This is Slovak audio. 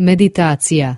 Meditácia.